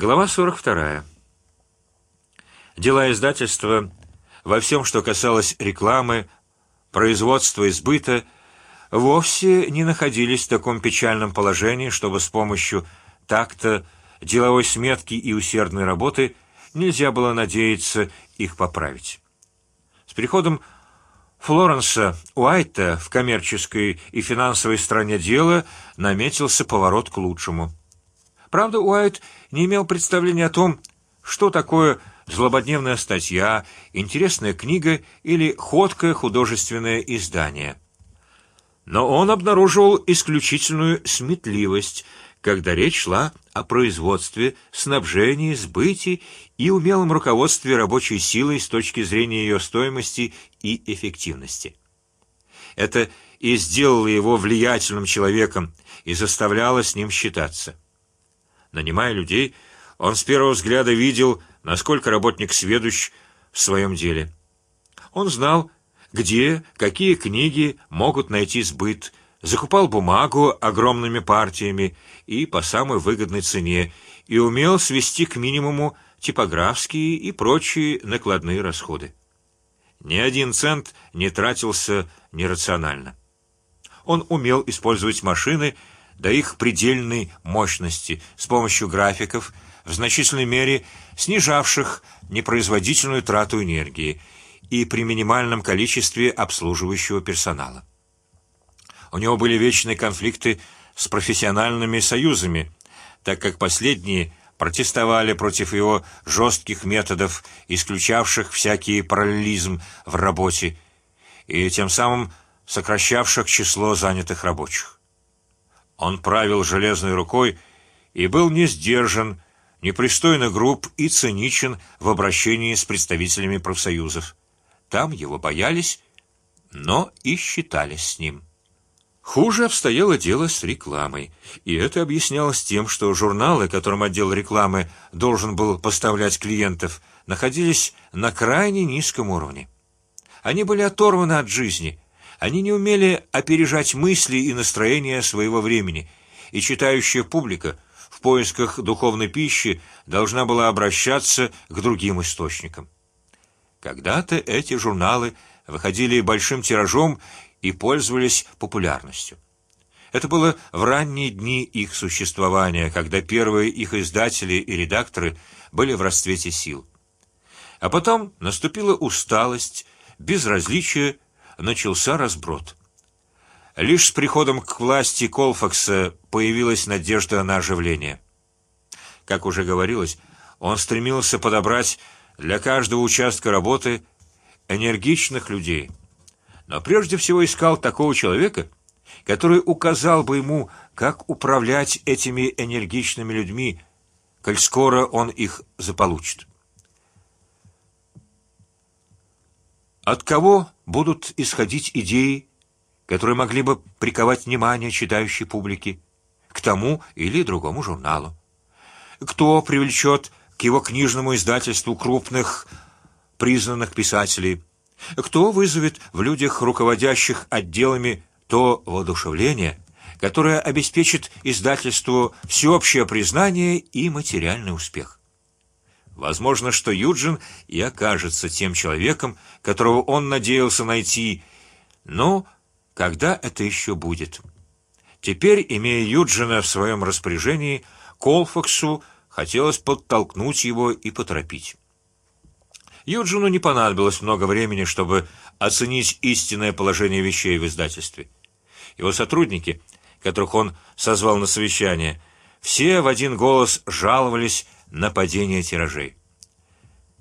Глава 42. Дела издательства во всем, что касалось рекламы, производства и сбыта, вовсе не находились в таком печальном положении, чтобы с помощью такта, деловой сметки и усердной работы нельзя было надеяться их поправить. С приходом Флоренса Уайта в коммерческой и финансовой стороне дела наметился поворот к лучшему. Правда, Уайт не имел представления о том, что такое злободневная статья, интересная книга или ходкое художественное издание. Но он обнаруживал исключительную сметливость, когда речь шла о производстве, снабжении, сбытии и умелом руководстве рабочей силой с точки зрения ее стоимости и эффективности. Это и сделало его влиятельным человеком и заставляло с ним считаться. Нанимая людей, он с первого взгляда видел, насколько работник сведущ в своем деле. Он знал, где какие книги могут найти сбыт, закупал бумагу огромными партиями и по самой выгодной цене и умел свести к минимуму типографские и прочие накладные расходы. Ни один цент не тратился нерационально. Он умел использовать машины до их предельной мощности с помощью графиков, в значительной мере снижавших непроизводительную трату энергии и при минимальном количестве обслуживающего персонала. У него были вечные конфликты с профессиональными союзами, так как последние протестовали против его жестких методов, исключавших всякий параллелизм в работе и тем самым сокращавших число занятых рабочих. Он правил железной рукой и был не сдержан, непристойно груб и циничен в обращении с представителями профсоюзов. Там его боялись, но и считались с ним. Хуже обстояло дело с рекламой, и это объяснялось тем, что журналы, которым отдел рекламы должен был поставлять клиентов, находились на крайне низком уровне. Они были оторваны от жизни, они не умели опережать мысли и настроения своего времени, и читающая публика в поисках духовной пищи должна была обращаться к другим источникам. Когда-то эти журналы выходили большим тиражом и пользовались популярностью. Это было в ранние дни их существования, когда первые их издатели и редакторы были в расцвете сил. А потом наступила усталость, безразличие начался разброд. Лишь с приходом к власти Колфакса появилась надежда на оживление. Как уже говорилось, он стремился подобрать для каждого участка работы энергичных людей, но прежде всего искал такого человека, который указал бы ему, как управлять этими энергичными людьми, коль скоро он их заполучит. От кого будут исходить идеи, которые могли бы приковать внимание читающей публики к тому или другому журналу? Кто привлечет к его книжному издательству крупных признанных писателей? Кто вызовет в людях, руководящих отделами, то воодушевление, которое обеспечит издательству всеобщее признание и материальный успех? Возможно, что Юджин и окажется тем человеком, которого он надеялся найти, но когда это еще будет? Теперь, имея Юджина в своем распоряжении, Колфаксу хотелось подтолкнуть его и поторопить. Юджину не понадобилось много времени, чтобы оценить истинное положение вещей в издательстве. Его сотрудники, которых он созвал на совещание, все в один голос жаловались на падение тиражей.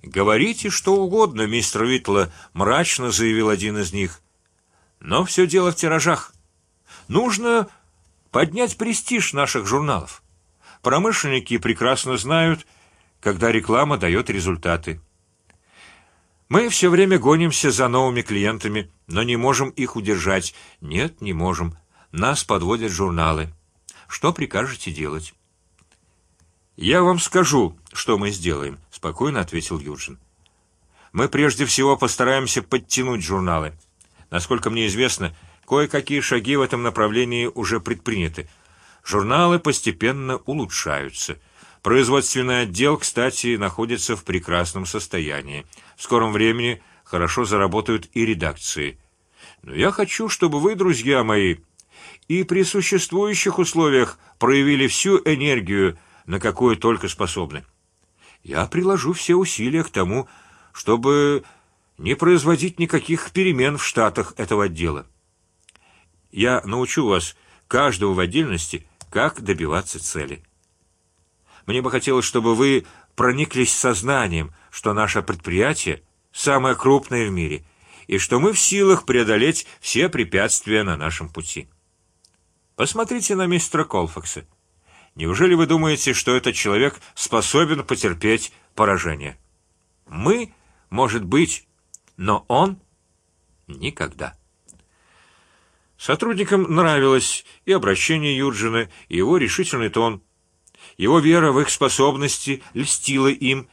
Говорите что угодно, мистер Витла, мрачно заявил один из них. Но все дело в тиражах. Нужно поднять престиж наших журналов. Промышленники прекрасно знают, когда реклама дает результаты. Мы все время гонимся за новыми клиентами, но не можем их удержать. Нет, не можем. Нас подводят журналы. Что прикажете делать? Я вам скажу, что мы сделаем, спокойно ответил Юджин. Мы прежде всего постараемся подтянуть журналы. Насколько мне известно, кое-какие шаги в этом направлении уже предприняты. Журналы постепенно улучшаются, Производственный отдел, кстати, находится в прекрасном состоянии. В скором времени хорошо заработают и редакции. Но я хочу, чтобы вы, друзья мои, и при существующих условиях проявили всю энергию, на какую только способны. Я приложу все усилия к тому, чтобы не производить никаких перемен в штатах этого отдела. Я научу вас каждого в отдельности, как добиваться цели. Мне бы хотелось, чтобы вы прониклись сознанием, что наше предприятие самое крупное в мире и что мы в силах преодолеть все препятствия на нашем пути. Посмотрите на мистера Колфакса. Неужели вы думаете, что этот человек способен потерпеть поражение? Мы, может быть, но он никогда. Сотрудникам нравилось и обращение Юджина, и его решительный тон. Его вера в их способности льстила им,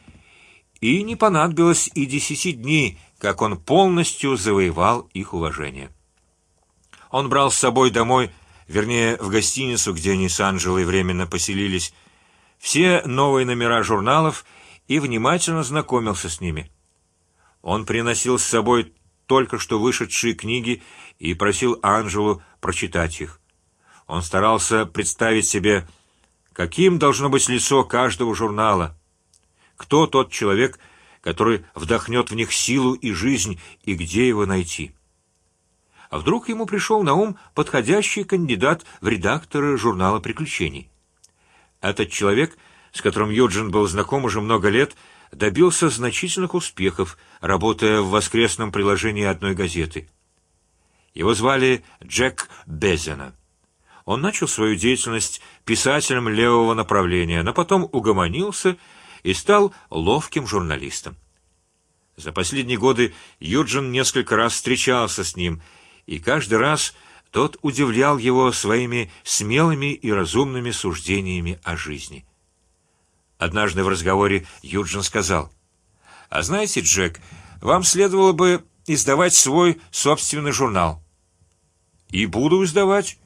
и не понадобилось и десяти дней, как он полностью завоевал их уважение. Он брал с собой домой, вернее, в гостиницу, где они с Анжелой временно поселились, все новые номера журналов и внимательно знакомился с ними. Он приносил с собой только что вышедшие книги и просил Анжелу прочитать их. Он старался представить себе, каким должно быть лицо каждого журнала, кто тот человек, который вдохнет в них силу и жизнь, и где его найти. А вдруг ему пришел на ум подходящий кандидат в редакторы журнала приключений? Этот человек, с которым Юджин был знаком уже много лет, добился значительных успехов, работая в воскресном приложении одной газеты. Его звали Джек Безена. Он начал свою деятельность писателем левого направления, но потом угомонился и стал ловким журналистом. За последние годы Юджин несколько раз встречался с ним, и каждый раз тот удивлял его своими смелыми и разумными суждениями о жизни. Однажды в разговоре Юджин сказал: "А знаете, Джек, вам следовало бы издавать свой собственный журнал". И буду издавать,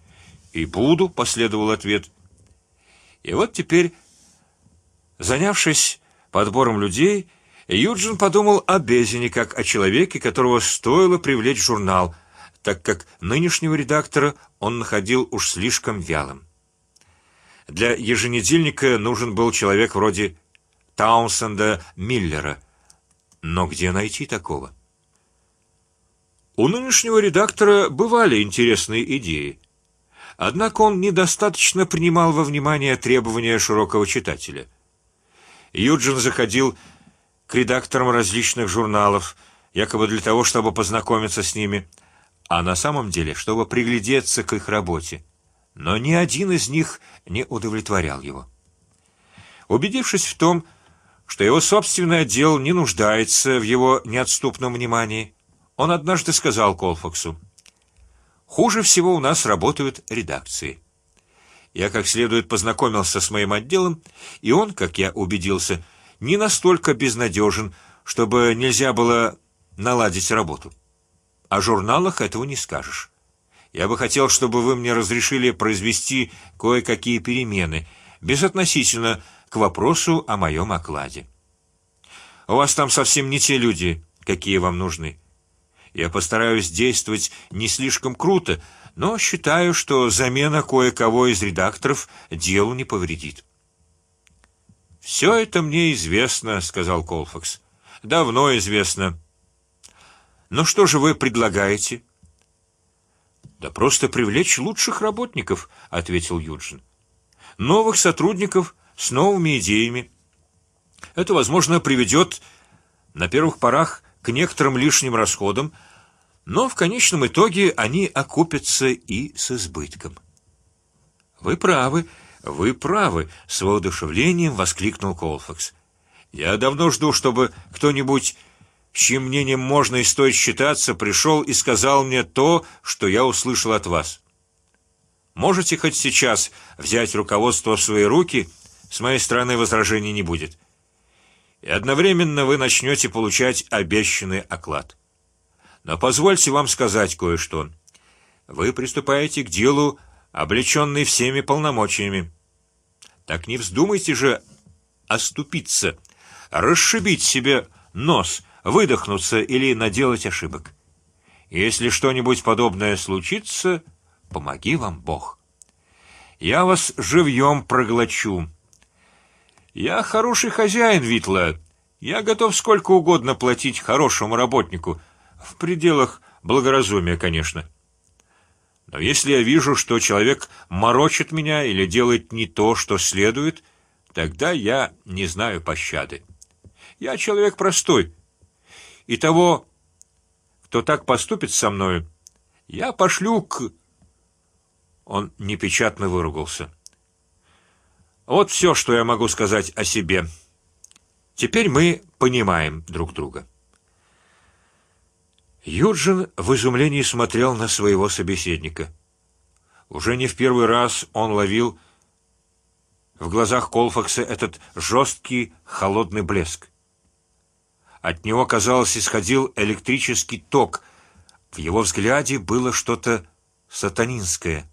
и буду, последовал ответ. И вот теперь, занявшись подбором людей, Юджин подумал о Безине как о человеке, которого стоило привлечь журнал, так как нынешнего редактора он находил уж слишком вялым. Для еженедельника нужен был человек вроде Таунсенда Миллера, но где найти такого? У нынешнего редактора бывали интересные идеи, однако он недостаточно принимал во внимание требования широкого читателя. Юджин заходил к редакторам различных журналов, якобы для того, чтобы познакомиться с ними, а на самом деле, чтобы приглядеться к их работе но ни один из них не удовлетворял его. Убедившись в том, что его собственный отдел не нуждается в его неотступном внимании, он однажды сказал Колфаксу: "Хуже всего у нас работают редакции. Я как следует познакомился с моим отделом, и он, как я убедился, не настолько безнадежен, чтобы нельзя было наладить работу. О журналах этого не скажешь. Я бы хотел, чтобы вы мне разрешили произвести кое-какие перемены, безотносительно к вопросу о моем окладе. У вас там совсем не те люди, какие вам нужны. Я постараюсь действовать не слишком круто, но считаю, что замена кое-кого из редакторов делу не повредит. Все это мне известно, сказал Колфакс. Давно известно. Но что же вы предлагаете? Да просто привлечь лучших работников, ответил Юджин. Новых сотрудников с новыми идеями. Это, возможно, приведет на первых порах к некоторым лишним расходам, но в конечном итоге они окупятся и с избытком. Вы правы, вы правы, с воодушевлением воскликнул Колфакс. Я давно жду, чтобы кто-нибудь чьим мнением можно и стоит считаться, пришел и сказал мне то, что я услышал от вас. Можете хоть сейчас взять руководство в свои руки, с моей стороны возражений не будет. И одновременно вы начнете получать обещанный оклад. Но позвольте вам сказать кое-что. Вы приступаете к делу, облеченный всеми полномочиями. Так не вздумайте же оступиться, расшибить себе нос, выдохнуться или наделать ошибок. Если что-нибудь подобное случится, помоги вам Бог. Я вас живьем проглочу. Я хороший хозяин, Витла. Я готов сколько угодно платить хорошему работнику, в пределах благоразумия, конечно. Но если я вижу, что человек морочит меня или делает не то, что следует, тогда я не знаю пощады. Я человек простой, и того, кто так поступит со мной, я пошлю к. Он непечатно выругался. Вот все, что я могу сказать о себе. Теперь мы понимаем друг друга. Юджин в изумлении смотрел на своего собеседника. Уже не в первый раз он ловил в глазах Колфакса этот жесткий холодный блеск. От него, казалось, исходил электрический ток. В его взгляде было что-то сатанинское.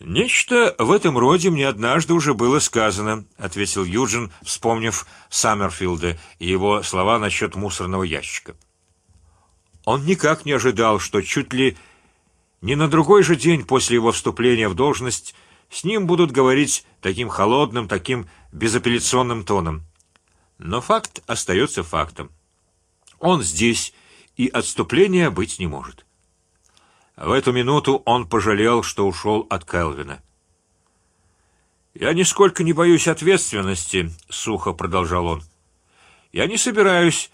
Нечто в этом роде мне однажды уже было сказано, ответил Юджин, вспомнив Саммерфилда и его слова насчет мусорного ящика. Он никак не ожидал, что чуть ли не на другой же день после его вступления в должность с ним будут говорить таким холодным, таким безапелляционным тоном. Но факт остается фактом. Он здесь, и отступления быть не может. В эту минуту он пожалел, что ушел от Келвина. Я нисколько не боюсь ответственности, сухо продолжал он. Я не собираюсь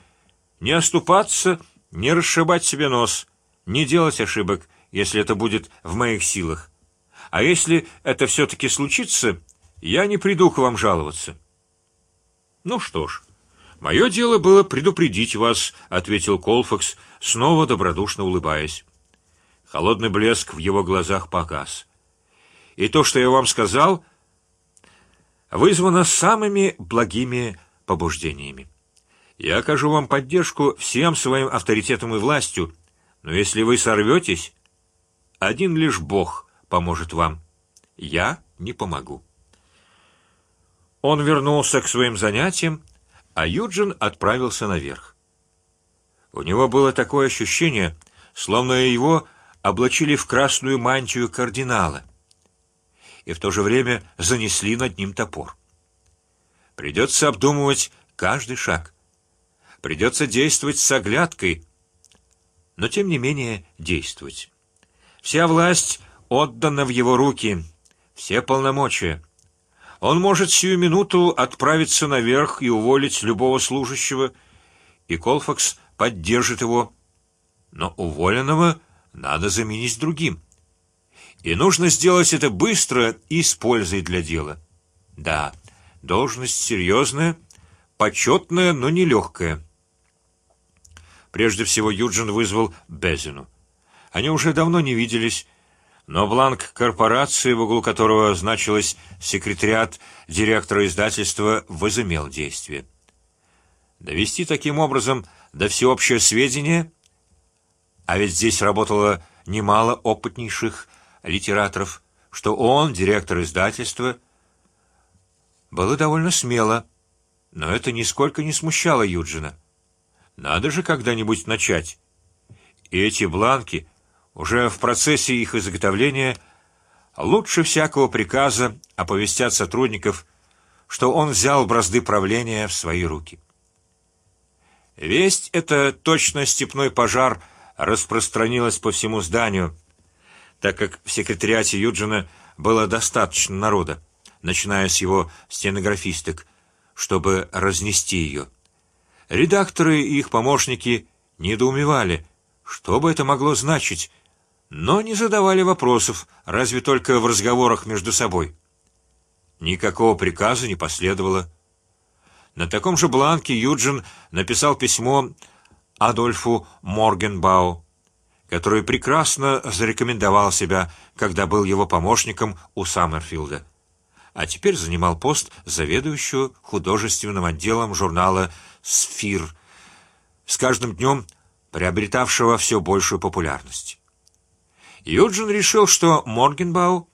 ни оступаться не расшибать себе нос, не делать ошибок, если это будет в моих силах. А если это все-таки случится, я не приду к вам жаловаться. Ну что ж, мое дело было предупредить вас, ответил Колфакс, снова добродушно улыбаясь. Холодный блеск в его глазах погас. И то, что я вам сказал, вызвано самыми благими побуждениями. Я окажу вам поддержку всем своим авторитетом и властью, но если вы сорветесь, один лишь Бог поможет вам. Я не помогу. Он вернулся к своим занятиям, а Юджин отправился наверх. У него было такое ощущение, словно его облачили в красную мантию кардинала, и в то же время занесли над ним топор. Придется обдумывать каждый шаг. Придется действовать с оглядкой, но тем не менее действовать. Вся власть отдана в его руки, все полномочия. Он может сию минуту отправиться наверх и уволить любого служащего, и Колфакс поддержит его, но уволенного надо заменить другим. И нужно сделать это быстро и с пользой для дела. Да, должность серьезная, почетная, но не легкая. Прежде всего Юджин вызвал Безину. Они уже давно не виделись, но бланк корпорации, в углу которого значилось секретариат директора издательства, возымел действие. Довести таким образом до всеобщего сведения, а ведь здесь работало немало опытнейших литераторов, что он директор издательства, было довольно смело, но это нисколько не смущало Юджина. Надо же когда-нибудь начать. И эти бланки уже в процессе их изготовления лучше всякого приказа оповестят сотрудников, что он взял бразды правления в свои руки. Весть эта точно степной пожар распространилась по всему зданию, так как в секретариате Юджина было достаточно народа, начиная с его стенографисток, чтобы разнести ее. Редакторы и их помощники недоумевали, что бы это могло значить, но не задавали вопросов, разве только в разговорах между собой. Никакого приказа не последовало. На таком же бланке Юджин написал письмо Адольфу Моргенбау, который прекрасно зарекомендовал себя, когда был его помощником у Саммерфилда а теперь занимал пост заведующего художественным отделом журнала "Сфир", с каждым днем приобретавшего все большую популярность. Юджин решил, что Моргенбау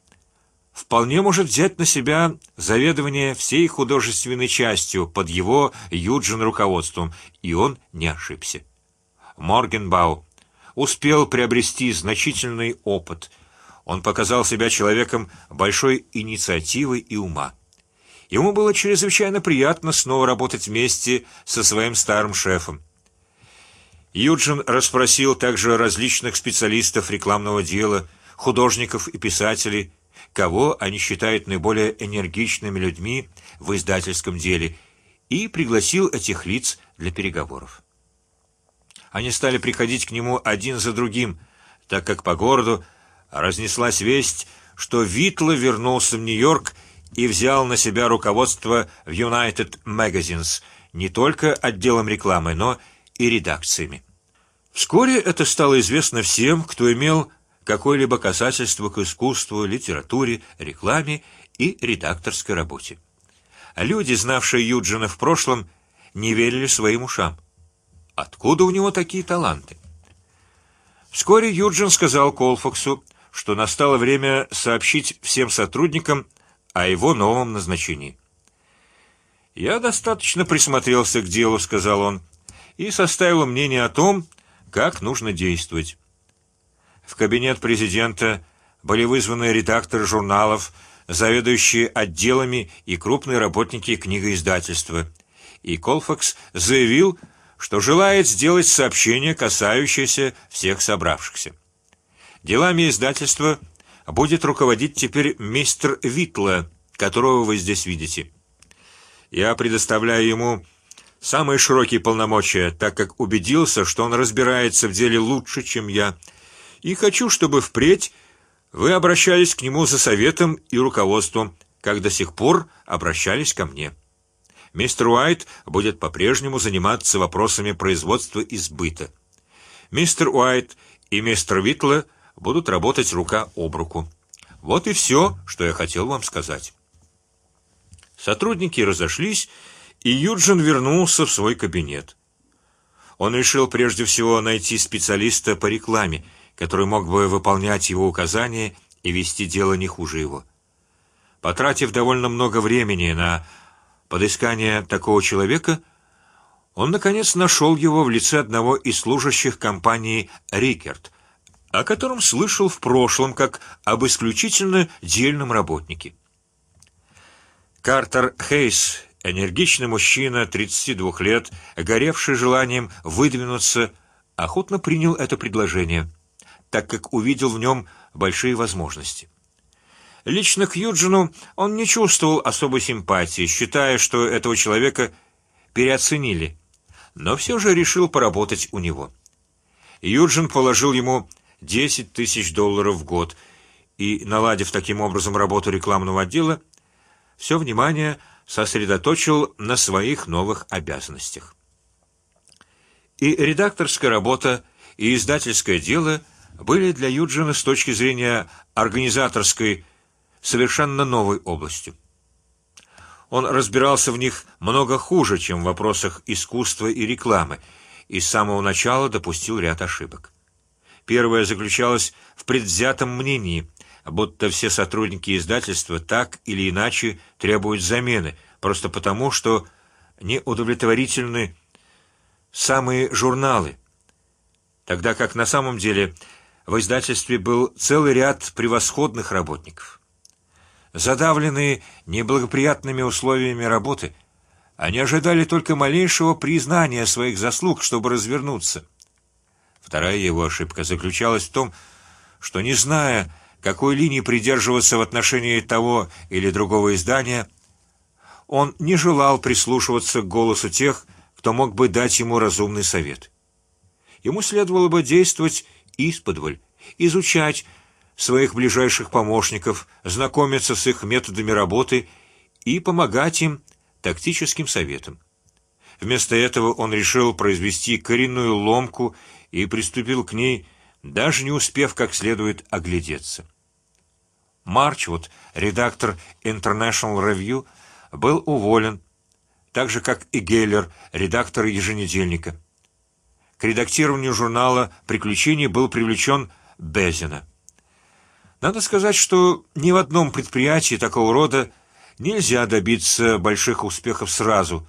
вполне может взять на себя заведование всей художественной частью под его Юджин руководством, и он не ошибся. Моргенбау успел приобрести значительный опыт. Он показал себя человеком большой инициативы и ума. Ему было чрезвычайно приятно снова работать вместе со своим старым шефом. Юджин расспросил также различных специалистов рекламного дела, художников и писателей, кого они считают наиболее энергичными людьми в издательском деле, и пригласил этих лиц для переговоров. Они стали приходить к нему один за другим, так как по городу разнеслась весть, что Витла вернулся в Нью-Йорк и взял на себя руководство в United Magazines не только отделом рекламы, но и редакциями. Вскоре это стало известно всем, кто имел какое-либо касательство к искусству, литературе, рекламе и редакторской работе. Люди, знавшие Юджина в прошлом, не верили своим ушам. Откуда у него такие таланты? Вскоре Юджин сказал Колфаксу, что настало время сообщить всем сотрудникам о его новом назначении. Я достаточно присмотрелся к делу, сказал он, и составил мнение о том, как нужно действовать. В кабинет президента были вызваны редакторы журналов, заведующие отделами и крупные работники книгоиздательства, и Колфакс заявил, что желает сделать сообщение, касающееся всех собравшихся. Делами издательства будет руководить теперь мистер Витла, которого вы здесь видите. Я предоставляю ему самые широкие полномочия, так как убедился, что он разбирается в деле лучше, чем я, и хочу, чтобы впредь вы обращались к нему за советом и руководством, как до сих пор обращались ко мне. Мистер Уайт будет по-прежнему заниматься вопросами производства и сбыта. Мистер Уайт и мистер Витла будут работать рука об руку. Вот и все, что я хотел вам сказать. Сотрудники разошлись, и Юджин вернулся в свой кабинет. Он решил прежде всего найти специалиста по рекламе, который мог бы выполнять его указания и вести дело не хуже его. Потратив довольно много времени на подыскание такого человека, он наконец нашел его в лице одного из служащих компании Рикерт, о котором слышал в прошлом как об исключительно дельном работнике. Картер Хейс, энергичный мужчина, 32 лет, горевший желанием выдвинуться, охотно принял это предложение, так как увидел в нем большие возможности. Лично к Юджину он не чувствовал особой симпатии, считая, что этого человека переоценили, но все же решил поработать у него. Юджин положил ему десять тысяч долларов в год и, наладив таким образом работу рекламного отдела, все внимание сосредоточил на своих новых обязанностях. И редакторская работа, и издательское дело были для Юджина с точки зрения организаторской совершенно новой областью. Он разбирался в них много хуже, чем в вопросах искусства и рекламы, и с самого начала допустил ряд ошибок. Первая заключалась в предвзятом мнении, будто все сотрудники издательства так или иначе требуют замены, просто потому, что не удовлетворительны самые журналы, тогда как на самом деле в издательстве был целый ряд превосходных работников задавленные неблагоприятными условиями работы, они ожидали только малейшего признания своих заслуг, чтобы развернуться. Вторая его ошибка заключалась в том, что не зная, какой линии придерживаться в отношении того или другого издания, он не желал прислушиваться к голосу тех, кто мог бы дать ему разумный совет. Ему следовало бы действовать исподволь, изучать своих ближайших помощников, знакомиться с их методами работы и помогать им тактическим советом. Вместо этого он решил произвести коренную ломку и приступил к ней, даже не успев как следует оглядеться. Марчвуд, редактор International Review, был уволен, так же как и Геллер, редактор еженедельника. К редактированию журнала "Приключения" был привлечен Безина. Надо сказать, что ни в одном предприятии такого рода нельзя добиться больших успехов сразу.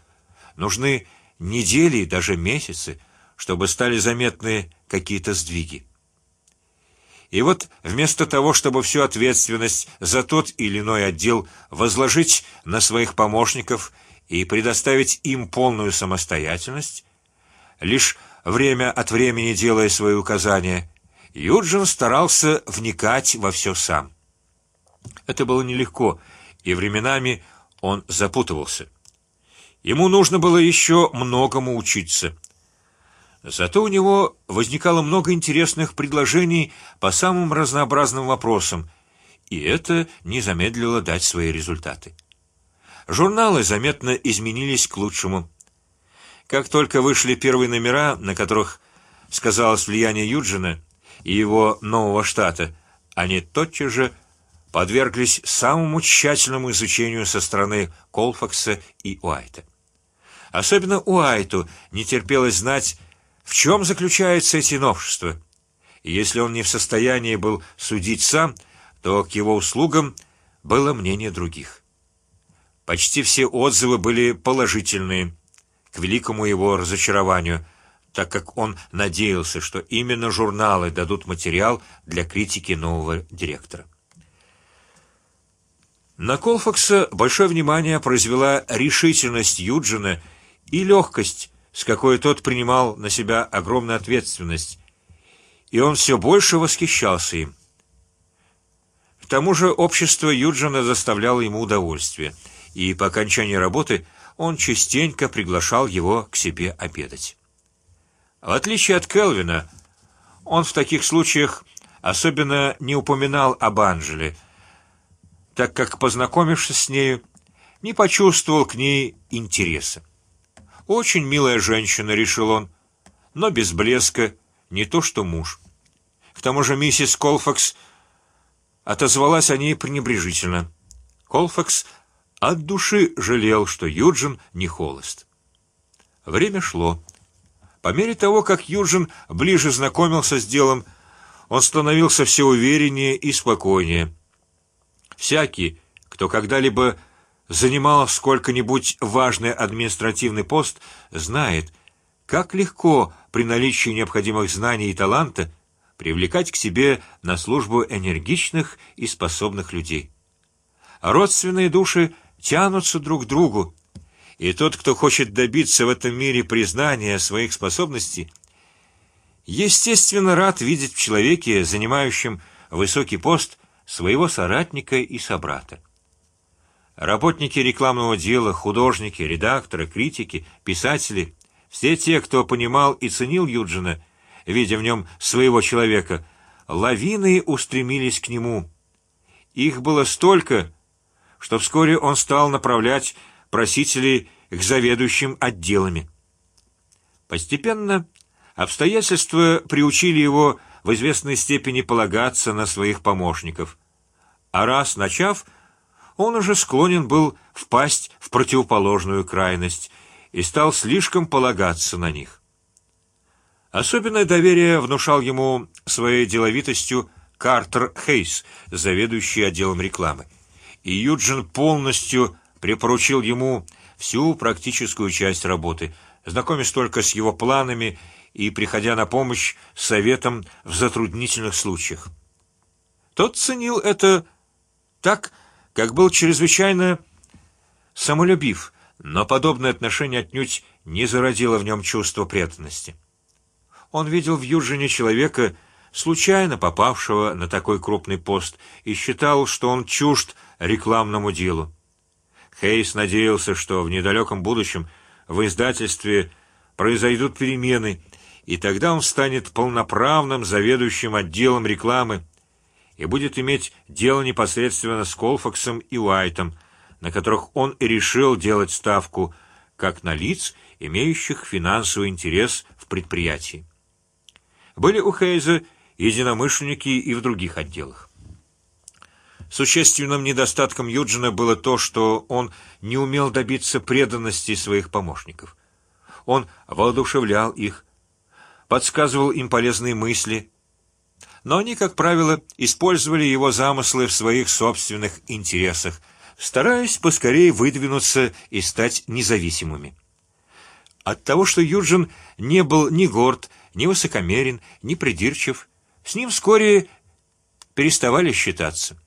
Нужны недели и даже месяцы, чтобы стали заметны какие-то сдвиги. И вот вместо того, чтобы всю ответственность за тот или иной отдел возложить на своих помощников и предоставить им полную самостоятельность, лишь время от времени делая свои указания, Юджин старался вникать во все сам. Это было нелегко, и временами он запутывался. Ему нужно было еще многому учиться. Зато у него возникало много интересных предложений по самым разнообразным вопросам, и это не замедлило дать свои результаты. Журналы заметно изменились к лучшему. Как только вышли первые номера, на которых сказалось влияние Юджина и его нового штата, они тотчас же подверглись самому тщательному изучению со стороны Колфакса и Уайта. Особенно Уайту не терпелось знать, в чем заключаются эти новшества. Если он не в состоянии был судить сам, то к его услугам было мнение других. Почти все отзывы были положительные, к великому его разочарованию, так как он надеялся, что именно журналы дадут материал для критики нового директора. На Колфакса большое внимание произвела решительность Юджина и легкость, с какой тот принимал на себя огромную ответственность, и он все больше восхищался им. К тому же общество Юджина заставляло ему удовольствие, и по окончании работы он частенько приглашал его к себе обедать. В отличие от Келвина, он в таких случаях особенно не упоминал об Анжеле, так как познакомившись с нею, не почувствовал к ней интереса. Очень милая женщина, решил он, но без блеска, не то что муж. К тому же миссис Колфакс отозвалась о ней пренебрежительно. Колфакс от души жалел, что Юджин не холост. Время шло. По мере того, как Юджин ближе знакомился с делом, он становился все увереннее и спокойнее. Всякий, кто когда-либо занимал сколько-нибудь важный административный пост, знает, как легко при наличии необходимых знаний и таланта привлекать к себе на службу энергичных и способных людей. Родственные души тянутся друг к другу, и тот, кто хочет добиться в этом мире признания своих способностей, естественно рад видеть в человеке, занимающем высокий пост, своего соратника и собрата. Работники рекламного дела, художники, редакторы, критики, писатели, все те, кто понимал и ценил Юджина, видя в нем своего человека, лавиной устремились к нему. Их было столько, что вскоре он стал направлять просителей к заведующим отделами. Постепенно обстоятельства приучили его в известной степени полагаться на своих помощников, а раз начав он уже склонен был впасть в противоположную крайность и стал слишком полагаться на них. Особенное доверие внушал ему своей деловитостью Картер Хейс, заведующий отделом рекламы, и Юджин полностью припоручил ему всю практическую часть работы, знакомясь только с его планами и приходя на помощь советам в затруднительных случаях. Тот ценил это так, как был чрезвычайно самолюбив, но подобное отношение отнюдь не зародило в нем чувство преданности. Он видел в Юджине человека, случайно попавшего на такой крупный пост, и считал, что он чужд рекламному делу. Хейс надеялся, что в недалеком будущем в издательстве произойдут перемены, и тогда он станет полноправным заведующим отделом рекламы и будет иметь дело непосредственно с Колфаксом и Уайтом, на которых он и решил делать ставку, как на лиц, имеющих финансовый интерес в предприятии. Были у Хейза единомышленники и в других отделах. Существенным недостатком Юджина было то, что он не умел добиться преданности своих помощников. Он воодушевлял их, подсказывал им полезные мысли, но они, как правило, использовали его замыслы в своих собственных интересах, стараясь поскорее выдвинуться и стать независимыми. От того, что Юджин не был ни горд, ни высокомерен, ни придирчив, с ним вскоре переставали считаться.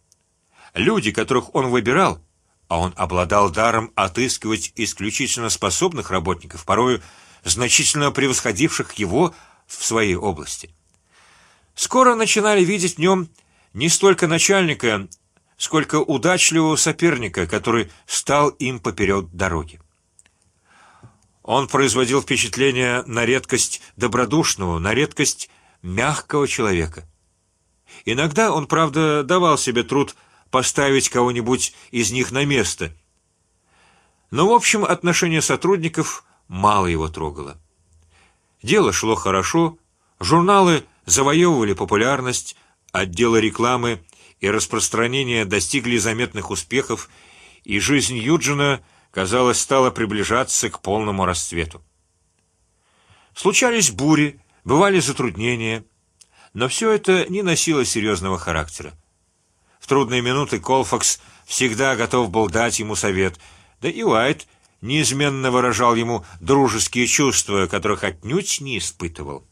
Люди, которых он выбирал, а он обладал даром отыскивать исключительно способных работников, порою значительно превосходивших его в своей области. Скоро начинали видеть в нем не столько начальника, сколько удачливого соперника, который стал им поперед дороги. Он производил впечатление на редкость добродушного, на редкость мягкого человека. Иногда он, правда, давал себе труд поставить кого-нибудь из них на место, но в общем отношение сотрудников мало его трогало. Дело шло хорошо, журналы завоевывали популярность, отделы рекламы и распространения достигли заметных успехов, и жизнь Юджина, казалось, стала приближаться к полному расцвету. Случались бури, бывали затруднения, но все это не носило серьезного характера. В трудные минуты Колфакс всегда готов был дать ему совет, да и Уайт неизменно выражал ему дружеские чувства, которых отнюдь не испытывал.